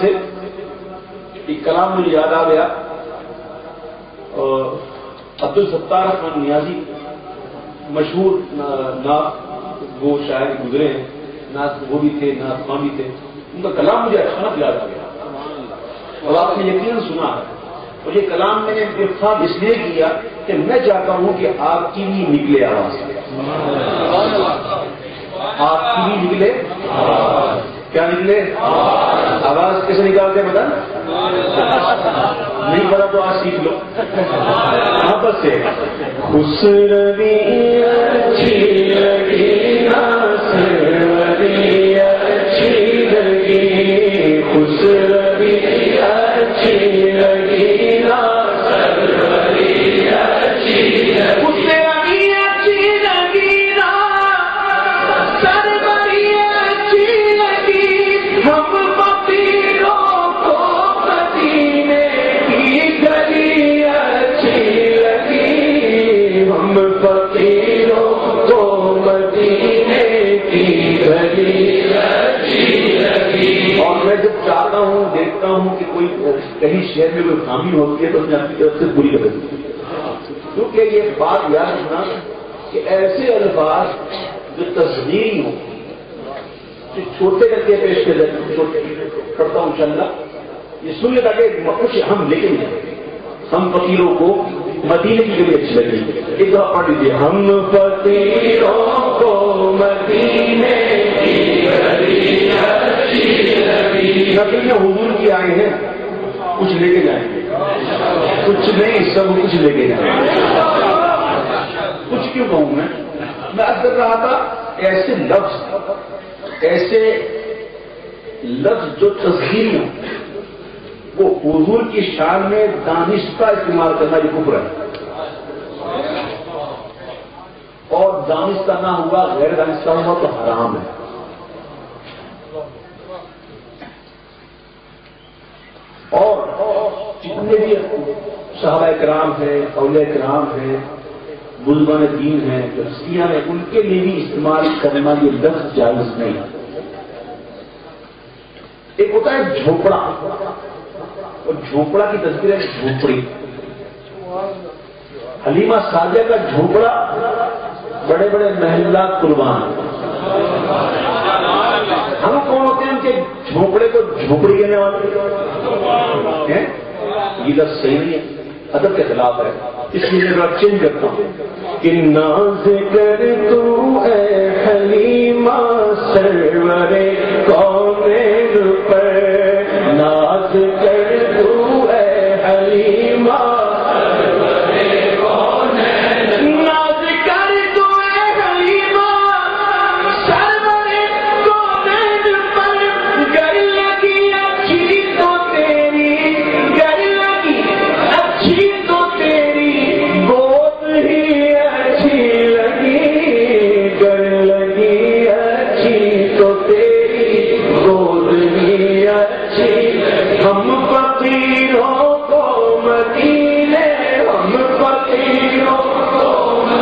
سے ایک کلام مجھے یاد آ گیا عبد الستار خان نیازی مشہور نعت وہ شاعر گزرے ہیں نعت وہ بھی تھے نعت خان بھی تھے، ان کا کلام مجھے اچانک یاد آ گیا۔ اور آپ نے یقیناً سنا ہے۔ اور یہ کلام میں نے انتخاب اس لیے کیا کہ میں چاہتا ہوں کہ آپ کی بھی نکلے آواز۔ آپ کی بھی نکلے کیا نکلے؟ آواز کیسے نکالتے بتا نہیں پتا تو آج سیکھ لو۔ محبت سے۔ خوش روی چاہتا ہوں، دیکھتا ہوں کہ کوئی کہیں شہر میں کوئی خامی ہوتی ہے تو میں اپنی طرف سے بری کر دیتی کیونکہ یہ بات یاد رکھنا کہ ایسے الفاظ جو تصویری ہوں، جو چھوٹے کر کے پیش کر دیتے چھوٹے پڑھتا ہوں چلنا یہ سن لیتا کہ کچھ ہم لے کے ہم فقیروں کو مدینے کی کبھی اچھی لگی۔ ایک دفعہ پڑھ لیجیے ہم فقیروں کو مدینے نبی حضور کی آئے ہیں، کچھ لے کے جائیں۔ گے کچھ نہیں، سب کچھ لے کے جائیں۔ گے کچھ کیوں کہوں میں؟ میں کر رہا تھا، ایسے لفظ ایسے لفظ جو تصویر وہ حضور کی شان میں دانش کا استعمال کرنا یہ کفر ہے۔ اور دانش کا نہ ہوا، غیر دانش کا ہوا تو حرام ہے اور جتنے بھی صحابہ کرام ہیں، اولیاء کرام ہیں، بزرگان دین ہیں ہستیاں ہیں، ان کے لیے بھی استعمال کرنا یہ لفظ جائز نہیں۔ ایک ہوتا ہے جھوپڑا۔ اور جھوپڑا کی تصویر ہے جھوپڑی۔ حلیمہ ساجہ کا جھوپڑا بڑے بڑے محلہ قربان۔ ہم کون ہوتے ہیں ان کے جھوپڑے کو جھوپڑی کہنے والے؟ یہ لفظ صحیح نہیں ہے۔ ادب کے خلاف ہے۔ اس لیے میں چینج کرتا ہوں۔ کہ ناز کر تو اے حلیمہ سرور کو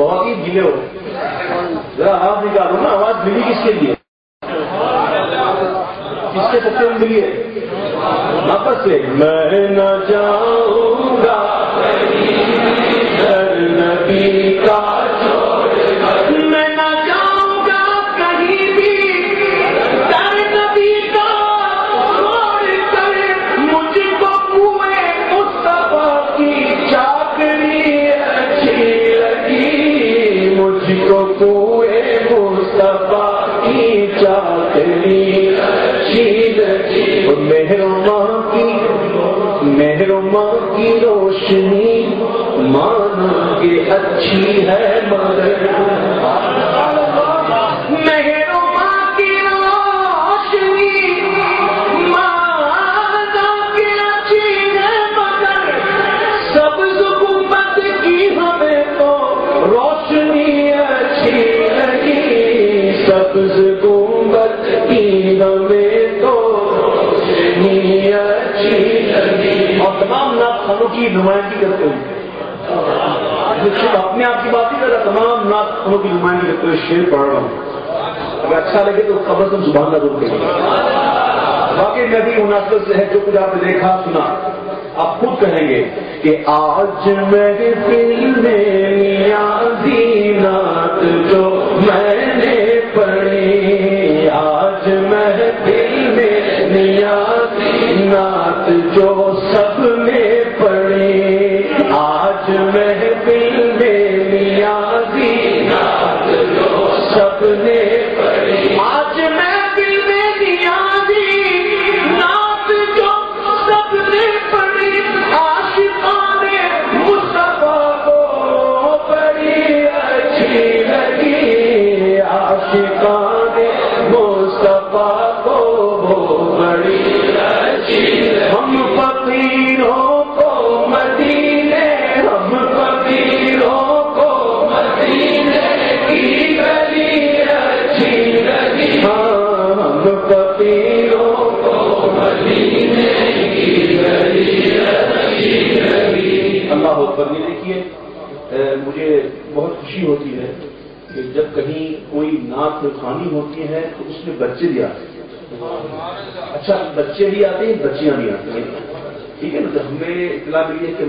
بہت ہی گیلے ہو۔ ذرا آواز نکالو نا، آواز ملی کس کے لیے؟ کس کے سکتے میں ملی ہے؟ واپس سے۔ میں نہ جاؤں گا نبی کیا کرنی چیز مہروما کی مہروما کی روشنی مانا کہ اچھی ہے مگر۔ مہروما کی روشنی مانا کہ اچھی ہے مگر۔ سب حکومت کی ہمیں تو روشنی اچھی لگی۔ سبز کی نمائندگی کرتے ہوئے صرف اپنے آپ کی بات نہیں کر رہا، تمام ناخانوں کی نمائندگی کرتے ہوئے شیر پڑھ رہا ہوں۔ اگر اچھا لگے تو خبر تم زبان کا دور دیں باقی میں بھی مناسب سے ہے، جو کچھ آپ نے دیکھا، سنا۔ آپ خود کہیں گے کہ آج میرے دل میں دینات جو میں نے پڑھی، آج میرے دل میں نیا دینات جو سب ہم فقیروں کو مدینے، ہم فقیروں کو مدینے کی گلی اچھی لگی ہاں ہم فقیروں کو مدینے کی گلی اچھی لگی اللہ اکبر یہ دیکھیے مجھے بہت خوشی ہوتی ہے کہ جب کہیں کوئی نعت خوانی ہوتی ہے تو اس میں بچے بھی آتے ہیں اچھا بچے بھی آتے ہیں، بچیاں بھی آتی ہیں۔ ٹھیک ہے نا؟ تو ہمیں اطلاع ملی ہے کہ